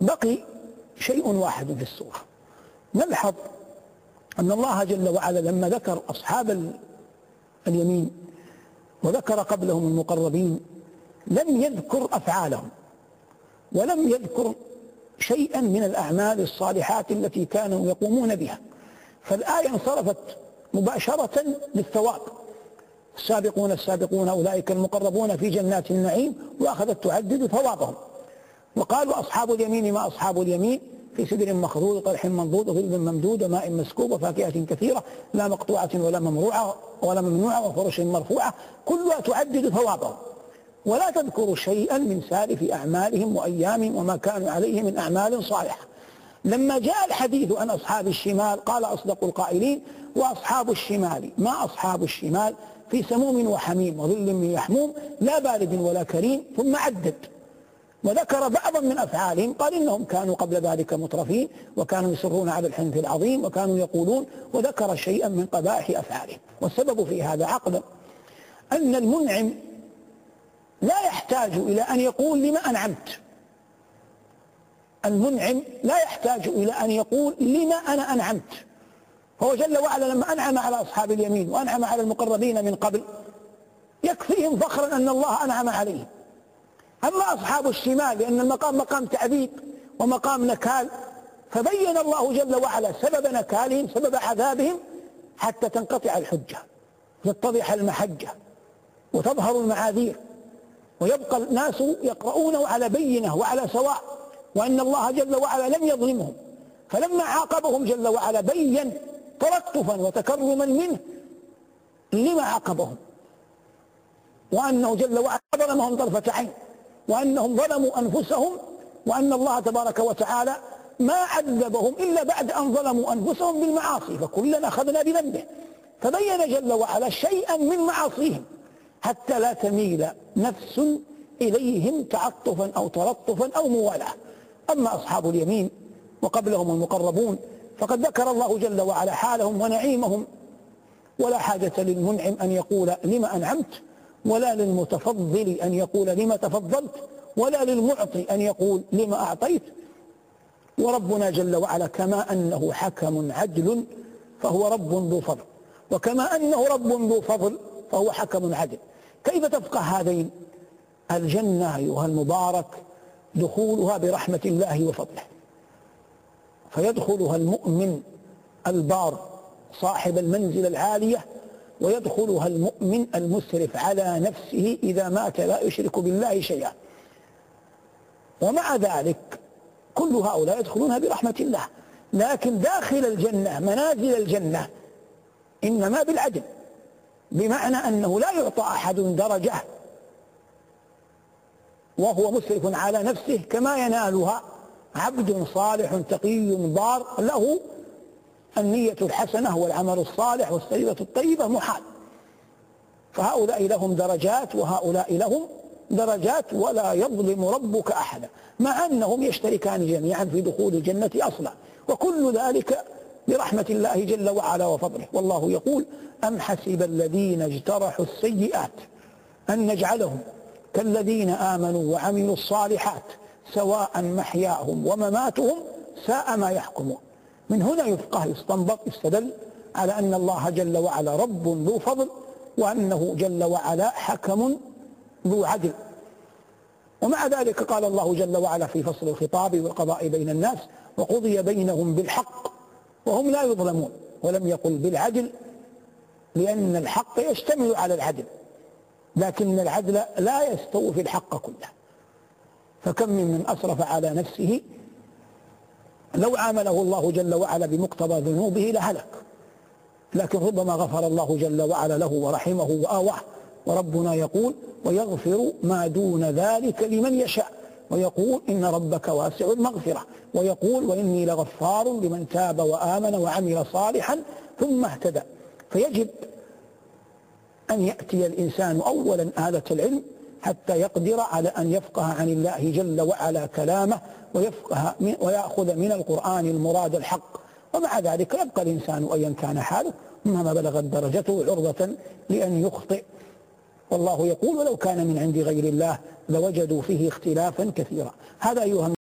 بقي شيء واحد في السورة. نلحظ أن الله جل وعلا لما ذكر أصحاب اليمين وذكر قبلهم المقربين لم يذكر أفعالهم ولم يذكر شيئا من الأعمال الصالحات التي كانوا يقومون بها. فالآية انصرفت مباشرة للثواب. السابقون السابقون أولئك المقربون في جنات النعيم وأخذت تعدد ثوابهم. وقالوا أصحاب اليمين ما أصحاب اليمين؟ في سدر مخضود طلح منضود وظل ممدود وماء مسكوب وفاكهة كثيرة لا مقطوعة ولا ممروعة ولا ممنوعة وفرش مرفوعة كلها تعدد ثوابهم ولا تذكر شيئا من سالف أعمالهم وأيامهم وما كانوا عليه من أعمال صالحة. لما جاء الحديث عن أصحاب الشمال قال أصدق القائلين وأصحاب الشمال ما أصحاب الشمال؟ في سموم وحميم وظل من يحموم لا بارد ولا كريم ثم عدد وذكر بعضا من أفعالهم قال إنهم كانوا قبل ذلك مترفين وكانوا يصرون على الحنث العظيم وكانوا يقولون وذكر شيئا من قبائح أفعالهم. والسبب في هذا عقلا أن المنعم لا يحتاج إلى أن يقول لما أنعمت. المنعم لا يحتاج إلى أن يقول لما أنا أنعمت. هو جل وعلا لما أنعم على أصحاب اليمين وأنعم على المقربين من قبل يكفيهم فخرا أن الله أنعم عليهم. أما أصحاب الشمال لأن المقام مقام تعذيب ومقام نكال. فبين الله جل وعلا سبب نكالهم سبب عذابهم حتى تنقطع الحجة وتتضح المحجة وتظهر المعاذير. ويبقى الناس يقرؤونه على بينة وعلى سواء وأن الله جل وعلا لم يظلمهم. فلما عاقبهم جل وعلا بين تلطفا وتكرما منه لما عاقبهم؟ وأنه جل وعلا ظلمهم طرفة عين. وأنهم ظلموا أنفسهم وأن الله تبارك وتعالى ما عذبهم إلا بعد أن ظلموا أنفسهم بالمعاصي فكلنا أخذنا بذنبه. فبين جل وعلا شيئا من معاصيهم حتى لا تميل نفس إليهم تعطفا أو تلطفا أو موالاه. أما أصحاب اليمين وقبلهم المقربون فقد ذكر الله جل وعلا حالهم ونعيمهم. ولا حاجة للمنعم أن يقول لما أنعمت؟ ولا للمتفضل أن يقول لما تفضلت ولا للمعطي أن يقول لما أعطيت. وربنا جل وعلا كما أنه حكم عدل فهو رب ذو فضل وكما أنه رب ذو فضل فهو حكم عدل. كيف تفقه هذين؟ الجنة أيها المبارك دخولها برحمة الله وفضله. فيدخلها المؤمن البار صاحب المنزل العالية ويدخلها المؤمن المسرف على نفسه إذا مات لا يشرك بالله شيئا. ومع ذلك كل هؤلاء يدخلونها برحمة الله. لكن داخل الجنة منازل الجنة إنما بالعدل بمعنى أنه لا يعطى أحد درجة وهو مسرف على نفسه كما ينالها عبد صالح تقي بار له النية الحسنة والعمل الصالح والسيرة الطيبة محال. فهؤلاء لهم درجات وهؤلاء لهم درجات ولا يظلم ربك أحدا مع أنهم يشتركان جميعا في دخول الجنة أصلا. وكل ذلك برحمة الله جل وعلا وفضله. والله يقول أم حسب الذين اجترحوا السيئات أن نجعلهم كالذين آمنوا وعملوا الصالحات سواء محياهم ومماتهم ساء ما يحكمون. من هنا يفقه يستنبط يستدل على أن الله جل وعلا رب ذو فضل وأنه جل وعلا حكم ذو عدل. ومع ذلك قال الله جل وعلا في فصل الخطاب والقضاء بين الناس وقضي بينهم بالحق وهم لا يظلمون ولم يقل بالعدل لأن الحق يشتمل على العدل لكن العدل لا يستوفي الحق كله. فكم من أسرف على نفسه لو عامله الله جل وعلا بمقتضى ذنوبه لهلك. لكن ربما غفر الله جل وعلا له ورحمه وآواه. وربنا يقول ويغفر ما دون ذلك لمن يشاء ويقول إن ربك واسع المغفرة ويقول وإني لغفار لمن تاب وآمن وعمل صالحا ثم اهتدى فيجب أن يأتي الإنسان أولا آلة العلم حتى يقدر على أن يفقه عن الله جل وعلا كلامه ويفقه من ويأخذ من القرآن المراد الحق. ومع ذلك يبقى الإنسان أيا كان حاله مهما بلغت درجته عرضة لأن يخطئ. والله يقول ولو كان من عند غير الله لوجدوا فيه اختلافا كثيرا. هذا أيها